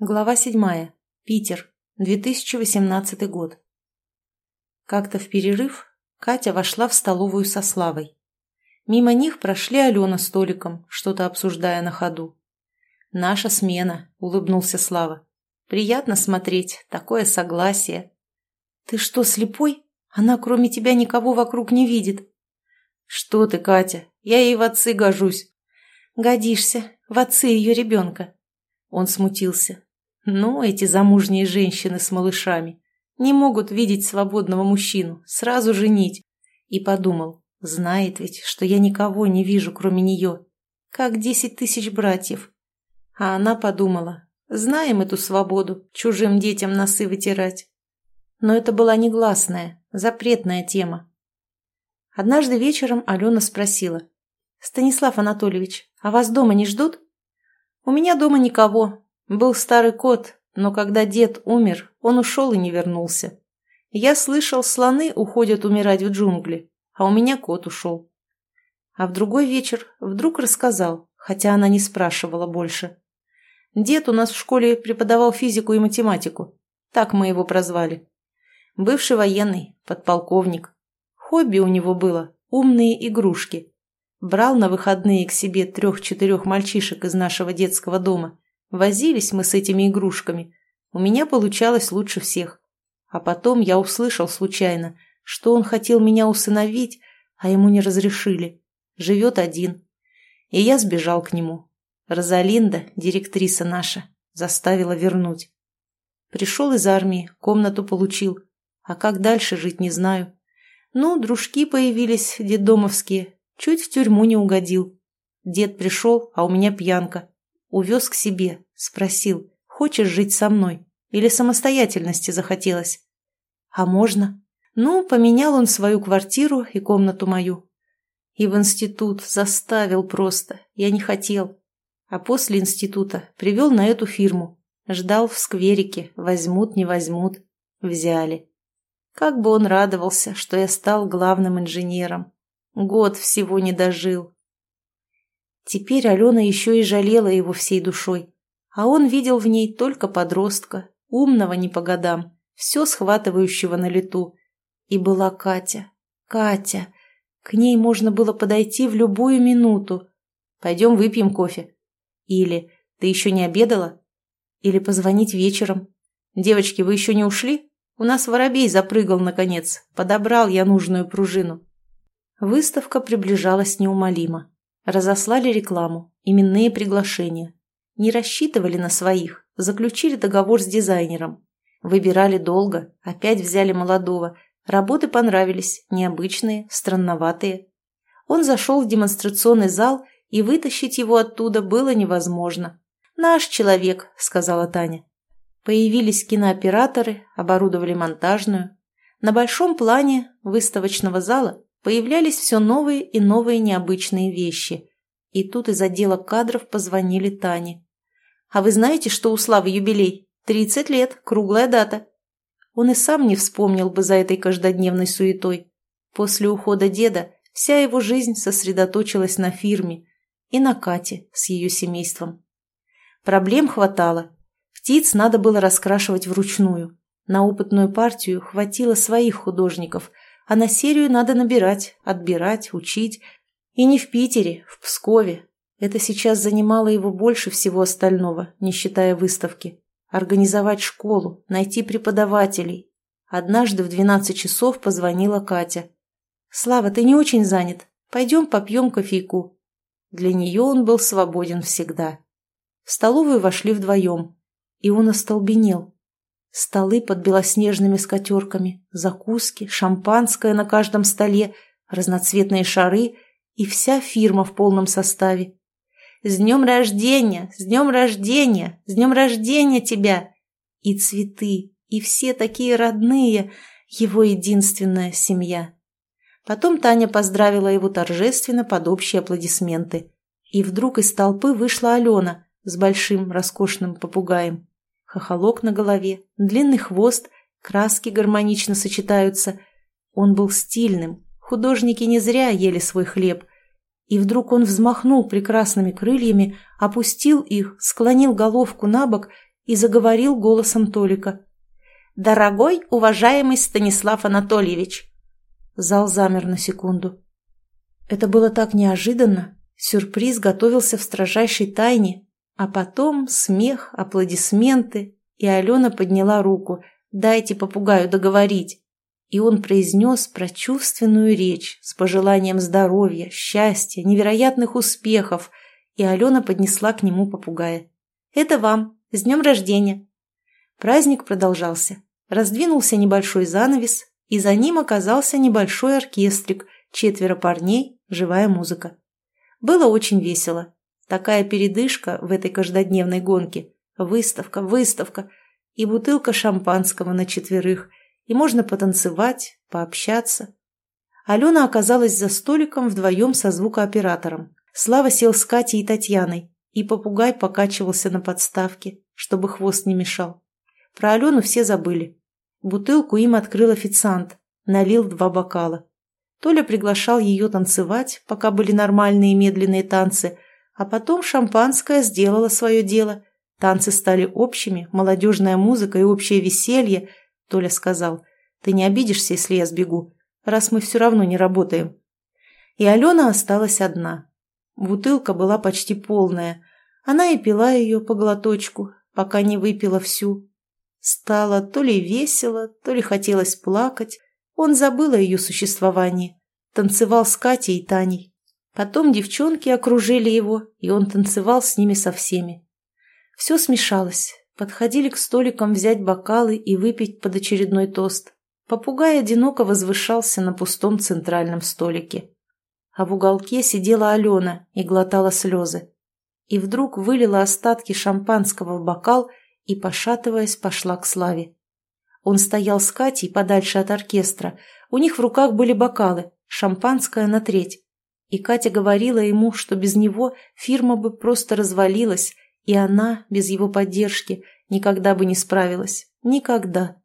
Глава седьмая. Питер. 2018 год. Как-то в перерыв Катя вошла в столовую со Славой. Мимо них прошли Алена с Толиком, что-то обсуждая на ходу. «Наша смена», — улыбнулся Слава. «Приятно смотреть, такое согласие». «Ты что, слепой? Она кроме тебя никого вокруг не видит». «Что ты, Катя? Я ей в отцы гожусь». «Годишься, в отцы ее ребенка». Он смутился. Ну, эти замужние женщины с малышами не могут видеть свободного мужчину, сразу женить. И подумал, знает ведь, что я никого не вижу, кроме нее. Как десять тысяч братьев. А она подумала, знаем эту свободу, чужим детям носы вытирать. Но это была негласная, запретная тема. Однажды вечером Алена спросила. «Станислав Анатольевич, а вас дома не ждут?» «У меня дома никого, был старый кот, но когда дед умер, он ушел и не вернулся. Я слышал, слоны уходят умирать в джунгли, а у меня кот ушел. А в другой вечер вдруг рассказал, хотя она не спрашивала больше. Дед у нас в школе преподавал физику и математику. Так мы его прозвали. Бывший военный, подполковник. Хобби у него было – умные игрушки. Брал на выходные к себе трех-четырех мальчишек из нашего детского дома – Возились мы с этими игрушками. У меня получалось лучше всех. А потом я услышал случайно, что он хотел меня усыновить, а ему не разрешили. Живет один. И я сбежал к нему. Розалинда, директриса наша, заставила вернуть. Пришел из армии, комнату получил. А как дальше жить, не знаю. Ну, дружки появились, детдомовские. Чуть в тюрьму не угодил. Дед пришел, а у меня пьянка. Увез к себе, Спросил, хочешь жить со мной? Или самостоятельности захотелось? А можно? Ну, поменял он свою квартиру и комнату мою. И в институт заставил просто. Я не хотел. А после института привел на эту фирму. Ждал в скверике, возьмут, не возьмут. Взяли. Как бы он радовался, что я стал главным инженером. Год всего не дожил. Теперь Алена еще и жалела его всей душой а он видел в ней только подростка, умного не по годам, все схватывающего на лету. И была Катя. Катя. К ней можно было подойти в любую минуту. «Пойдем выпьем кофе». Или «Ты еще не обедала?» Или позвонить вечером. «Девочки, вы еще не ушли? У нас воробей запрыгал, наконец. Подобрал я нужную пружину». Выставка приближалась неумолимо. Разослали рекламу, именные приглашения. Не рассчитывали на своих, заключили договор с дизайнером. Выбирали долго, опять взяли молодого. Работы понравились, необычные, странноватые. Он зашел в демонстрационный зал, и вытащить его оттуда было невозможно. «Наш человек», — сказала Таня. Появились кинооператоры, оборудовали монтажную. На большом плане выставочного зала появлялись все новые и новые необычные вещи. И тут из отдела кадров позвонили Тане. А вы знаете, что у Славы юбилей? Тридцать лет, круглая дата. Он и сам не вспомнил бы за этой каждодневной суетой. После ухода деда вся его жизнь сосредоточилась на фирме и на Кате с ее семейством. Проблем хватало. Птиц надо было раскрашивать вручную. На опытную партию хватило своих художников, а на серию надо набирать, отбирать, учить. И не в Питере, в Пскове, это сейчас занимало его больше всего остального, не считая выставки. Организовать школу, найти преподавателей. Однажды в 12 часов позвонила Катя. «Слава, ты не очень занят. Пойдем попьем кофейку». Для нее он был свободен всегда. В столовую вошли вдвоем, и он остолбенел. Столы под белоснежными скатерками, закуски, шампанское на каждом столе, разноцветные шары и вся фирма в полном составе. С днем рождения! С днем рождения! С днем рождения тебя!» И цветы, и все такие родные, его единственная семья. Потом Таня поздравила его торжественно под общие аплодисменты. И вдруг из толпы вышла Алена с большим роскошным попугаем. Хохолок на голове, длинный хвост, краски гармонично сочетаются. Он был стильным, художники не зря ели свой хлеб – и вдруг он взмахнул прекрасными крыльями, опустил их, склонил головку на бок и заговорил голосом Толика. «Дорогой, уважаемый Станислав Анатольевич!» Зал замер на секунду. Это было так неожиданно. Сюрприз готовился в строжайшей тайне. А потом смех, аплодисменты, и Алена подняла руку. «Дайте попугаю договорить!» И он произнес прочувственную речь с пожеланием здоровья, счастья, невероятных успехов, и Алена поднесла к нему попугая. «Это вам! С днем рождения!» Праздник продолжался. Раздвинулся небольшой занавес, и за ним оказался небольшой оркестрик, четверо парней, живая музыка. Было очень весело. Такая передышка в этой каждодневной гонке. Выставка, выставка и бутылка шампанского на четверых, и можно потанцевать, пообщаться. Алена оказалась за столиком вдвоем со звукооператором. Слава сел с Катей и Татьяной, и попугай покачивался на подставке, чтобы хвост не мешал. Про Алену все забыли. Бутылку им открыл официант, налил два бокала. Толя приглашал ее танцевать, пока были нормальные медленные танцы, а потом шампанское сделало свое дело. Танцы стали общими, молодежная музыка и общее веселье. Толя сказал, ты не обидишься, если я сбегу, раз мы все равно не работаем. И Алена осталась одна. Бутылка была почти полная. Она и пила ее по глоточку, пока не выпила всю. Стало то ли весело, то ли хотелось плакать. Он забыл о ее существовании. Танцевал с Катей и Таней. Потом девчонки окружили его, и он танцевал с ними со всеми. Все смешалось. Подходили к столикам взять бокалы и выпить под очередной тост. Попугай одиноко возвышался на пустом центральном столике. А в уголке сидела Алена и глотала слезы. И вдруг вылила остатки шампанского в бокал – и, пошатываясь, пошла к Славе. Он стоял с Катей подальше от оркестра. У них в руках были бокалы, шампанское на треть. И Катя говорила ему, что без него фирма бы просто развалилась, и она, без его поддержки, никогда бы не справилась. Никогда.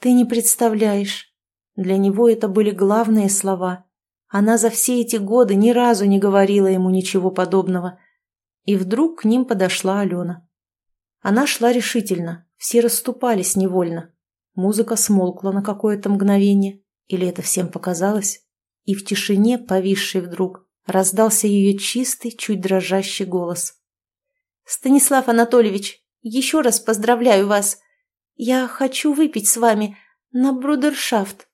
Ты не представляешь. Для него это были главные слова. Она за все эти годы ни разу не говорила ему ничего подобного. И вдруг к ним подошла Алена. Она шла решительно, все расступались невольно. Музыка смолкла на какое-то мгновение, или это всем показалось? И в тишине, повисшей вдруг, раздался ее чистый, чуть дрожащий голос. «Станислав Анатольевич, еще раз поздравляю вас. Я хочу выпить с вами на брудершафт.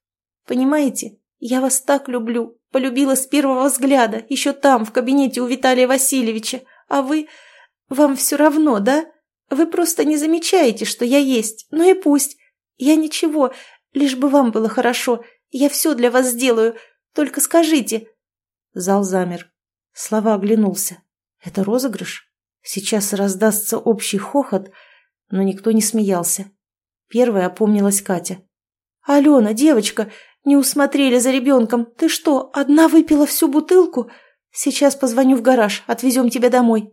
Понимаете, я вас так люблю, полюбила с первого взгляда, еще там, в кабинете у Виталия Васильевича. А вы... Вам все равно, да?» Вы просто не замечаете, что я есть. Ну и пусть. Я ничего, лишь бы вам было хорошо. Я все для вас сделаю. Только скажите». Зал замер. Слава оглянулся. «Это розыгрыш? Сейчас раздастся общий хохот, но никто не смеялся. Первая опомнилась Катя. «Алена, девочка, не усмотрели за ребенком. Ты что, одна выпила всю бутылку? Сейчас позвоню в гараж, отвезем тебя домой».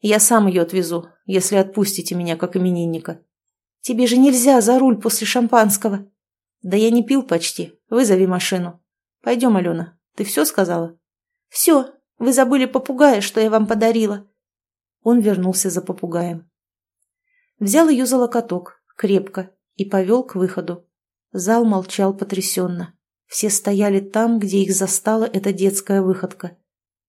Я сам ее отвезу, если отпустите меня как именинника. Тебе же нельзя за руль после шампанского. Да я не пил почти. Вызови машину. Пойдем, Алена. Ты все сказала? Все. Вы забыли попугая, что я вам подарила. Он вернулся за попугаем. Взял ее за локоток, крепко, и повел к выходу. Зал молчал потрясенно. Все стояли там, где их застала эта детская выходка.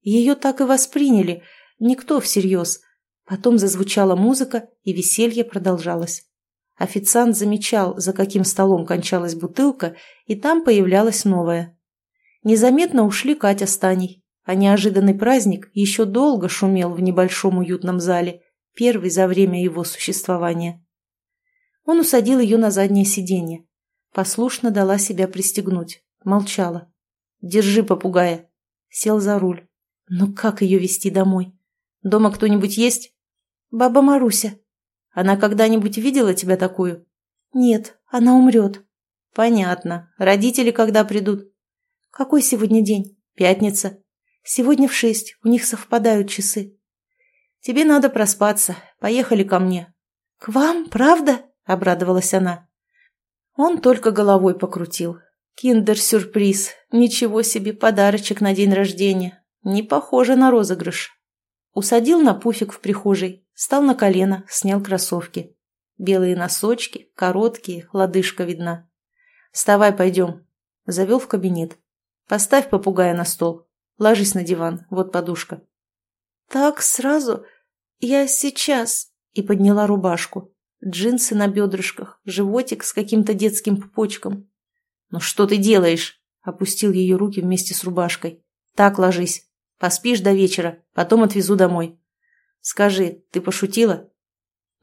Ее так и восприняли – Никто всерьез. Потом зазвучала музыка, и веселье продолжалось. Официант замечал, за каким столом кончалась бутылка, и там появлялась новая. Незаметно ушли Катя с Таней, а неожиданный праздник еще долго шумел в небольшом уютном зале, первый за время его существования. Он усадил ее на заднее сиденье. Послушно дала себя пристегнуть. Молчала. «Держи попугая». Сел за руль. Но как ее вести домой? Дома кто-нибудь есть? Баба Маруся. Она когда-нибудь видела тебя такую? Нет, она умрет. Понятно. Родители когда придут? Какой сегодня день? Пятница. Сегодня в шесть. У них совпадают часы. Тебе надо проспаться. Поехали ко мне. К вам, правда? Обрадовалась она. Он только головой покрутил. Киндер-сюрприз. Ничего себе, подарочек на день рождения. Не похоже на розыгрыш. Усадил на пуфик в прихожей, Стал на колено, снял кроссовки. Белые носочки, короткие, лодыжка видна. «Вставай, пойдем». Завел в кабинет. «Поставь попугая на стол. Ложись на диван, вот подушка». «Так сразу? Я сейчас...» И подняла рубашку. Джинсы на бедрышках, животик с каким-то детским пупочком. «Ну что ты делаешь?» Опустил ее руки вместе с рубашкой. «Так ложись. Поспишь до вечера, потом отвезу домой. Скажи, ты пошутила?»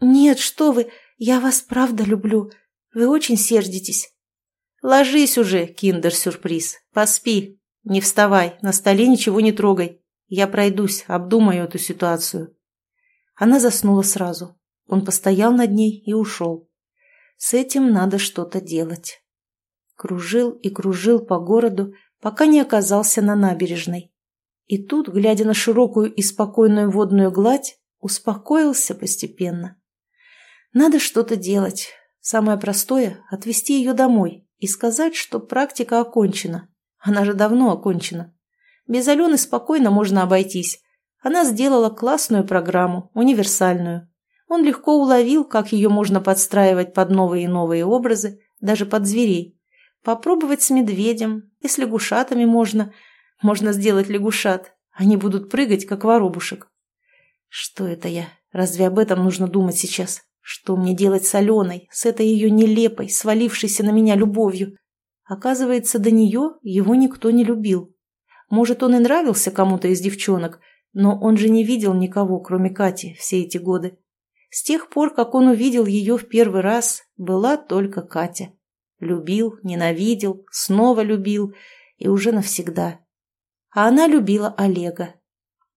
«Нет, что вы, я вас правда люблю. Вы очень сердитесь». «Ложись уже, киндер-сюрприз. Поспи. Не вставай, на столе ничего не трогай. Я пройдусь, обдумаю эту ситуацию». Она заснула сразу. Он постоял над ней и ушел. С этим надо что-то делать. Кружил и кружил по городу, пока не оказался на набережной. И тут, глядя на широкую и спокойную водную гладь, успокоился постепенно. Надо что-то делать. Самое простое – отвезти ее домой и сказать, что практика окончена. Она же давно окончена. Без Алены спокойно можно обойтись. Она сделала классную программу, универсальную. Он легко уловил, как ее можно подстраивать под новые и новые образы, даже под зверей. Попробовать с медведем и с лягушатами можно. Можно сделать лягушат. Они будут прыгать, как воробушек. Что это я? Разве об этом нужно думать сейчас? Что мне делать с Аленой, с этой ее нелепой, свалившейся на меня любовью? Оказывается, до нее его никто не любил. Может, он и нравился кому-то из девчонок, но он же не видел никого, кроме Кати, все эти годы. С тех пор, как он увидел ее в первый раз, была только Катя. Любил, ненавидел, снова любил и уже навсегда. А она любила Олега.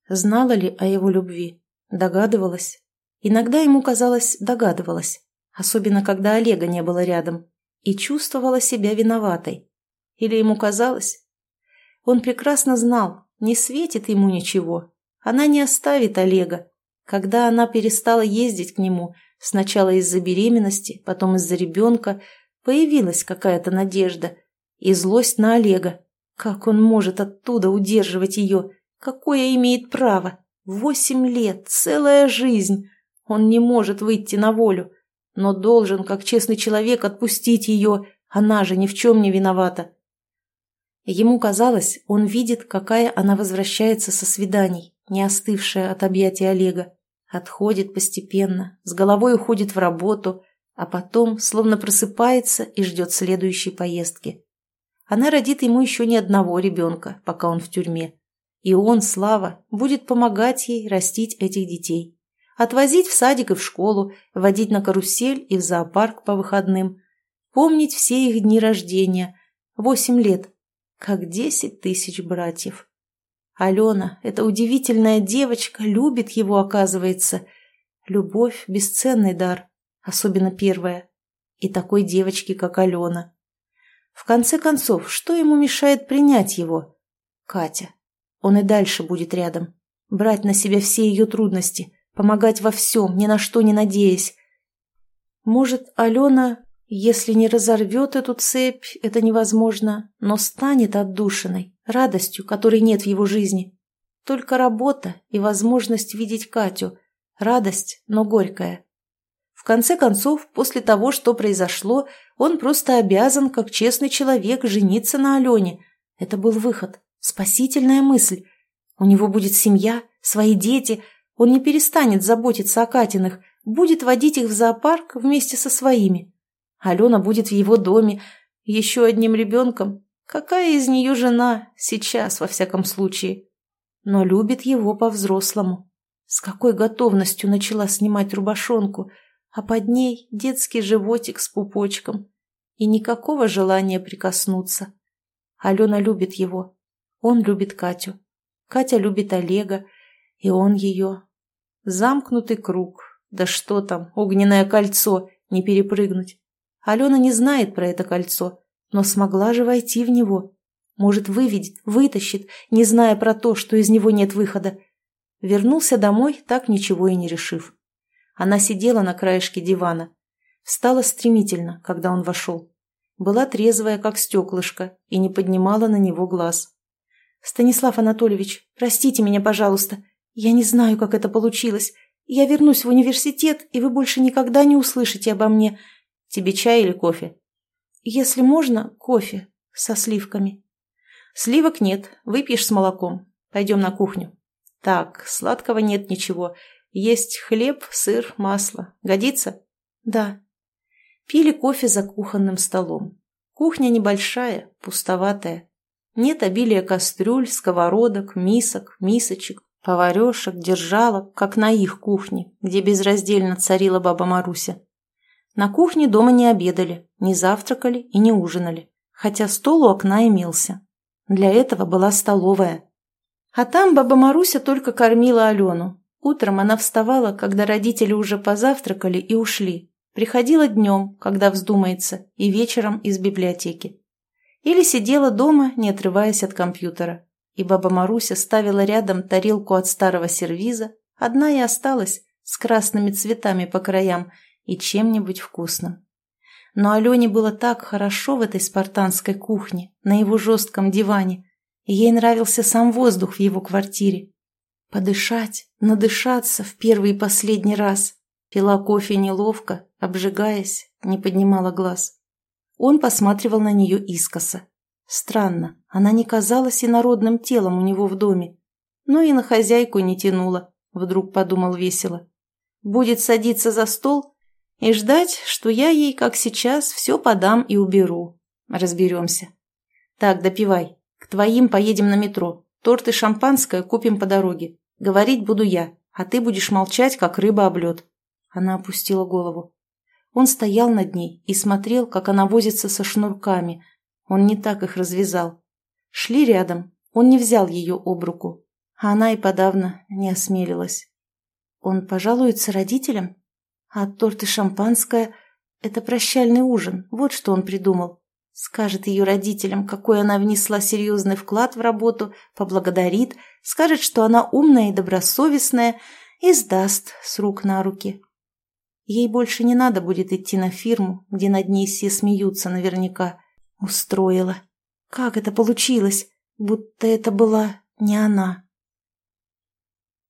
Знала ли о его любви? Догадывалась. Иногда ему казалось, догадывалась. Особенно, когда Олега не было рядом. И чувствовала себя виноватой. Или ему казалось? Он прекрасно знал, не светит ему ничего. Она не оставит Олега. Когда она перестала ездить к нему, сначала из-за беременности, потом из-за ребенка, Появилась какая-то надежда. И злость на Олега. Как он может оттуда удерживать ее? Какое имеет право? Восемь лет, целая жизнь. Он не может выйти на волю. Но должен, как честный человек, отпустить ее. Она же ни в чем не виновата. Ему казалось, он видит, какая она возвращается со свиданий, не остывшая от объятия Олега. Отходит постепенно, с головой уходит в работу, а потом словно просыпается и ждет следующей поездки. Она родит ему еще ни одного ребенка, пока он в тюрьме. И он, Слава, будет помогать ей растить этих детей. Отвозить в садик и в школу, водить на карусель и в зоопарк по выходным. Помнить все их дни рождения. Восемь лет. Как десять тысяч братьев. Алена, эта удивительная девочка, любит его, оказывается. Любовь – бесценный дар особенно первая, и такой девочки, как Алена. В конце концов, что ему мешает принять его? Катя. Он и дальше будет рядом, брать на себя все ее трудности, помогать во всем, ни на что не надеясь. Может, Алена, если не разорвет эту цепь, это невозможно, но станет отдушиной, радостью, которой нет в его жизни. Только работа и возможность видеть Катю. Радость, но горькая. В конце концов, после того, что произошло, он просто обязан, как честный человек, жениться на Алене. Это был выход, спасительная мысль. У него будет семья, свои дети, он не перестанет заботиться о Катиных, будет водить их в зоопарк вместе со своими. Алена будет в его доме, еще одним ребенком. Какая из нее жена, сейчас, во всяком случае. Но любит его по-взрослому. С какой готовностью начала снимать рубашонку – а под ней детский животик с пупочком. И никакого желания прикоснуться. Алена любит его. Он любит Катю. Катя любит Олега. И он ее. Замкнутый круг. Да что там, огненное кольцо, не перепрыгнуть. Алена не знает про это кольцо, но смогла же войти в него. Может, выведет, вытащит, не зная про то, что из него нет выхода. Вернулся домой, так ничего и не решив. Она сидела на краешке дивана. Встала стремительно, когда он вошел. Была трезвая, как стеклышко, и не поднимала на него глаз. «Станислав Анатольевич, простите меня, пожалуйста. Я не знаю, как это получилось. Я вернусь в университет, и вы больше никогда не услышите обо мне. Тебе чай или кофе? Если можно, кофе со сливками. Сливок нет, выпьешь с молоком. Пойдем на кухню. Так, сладкого нет ничего. Есть хлеб, сыр, масло. Годится? Да. Пили кофе за кухонным столом. Кухня небольшая, пустоватая. Нет обилия кастрюль, сковородок, мисок, мисочек, поварешек, держалок, как на их кухне, где безраздельно царила баба Маруся. На кухне дома не обедали, не завтракали и не ужинали, хотя стол у окна имелся. Для этого была столовая. А там баба Маруся только кормила Алену. Утром она вставала, когда родители уже позавтракали и ушли. Приходила днем, когда вздумается, и вечером из библиотеки. Или сидела дома, не отрываясь от компьютера. И баба Маруся ставила рядом тарелку от старого сервиза, одна и осталась, с красными цветами по краям и чем-нибудь вкусным. Но Алене было так хорошо в этой спартанской кухне, на его жестком диване, ей нравился сам воздух в его квартире. Подышать, надышаться в первый и последний раз. Пила кофе неловко, обжигаясь, не поднимала глаз. Он посматривал на нее искоса. Странно, она не казалась инородным телом у него в доме. Но и на хозяйку не тянула, вдруг подумал весело. Будет садиться за стол и ждать, что я ей, как сейчас, все подам и уберу. Разберемся. Так, допивай. К твоим поедем на метро. Торт и шампанское купим по дороге. Говорить буду я, а ты будешь молчать, как рыба об лед. Она опустила голову. Он стоял над ней и смотрел, как она возится со шнурками. Он не так их развязал. Шли рядом. Он не взял ее об руку. А она и подавно не осмелилась. Он пожалуется родителям? А торт и шампанское — это прощальный ужин. Вот что он придумал. Скажет ее родителям, какой она внесла серьезный вклад в работу, поблагодарит, скажет, что она умная и добросовестная, и сдаст с рук на руки. Ей больше не надо будет идти на фирму, где над ней все смеются наверняка. Устроила. Как это получилось? Будто это была не она.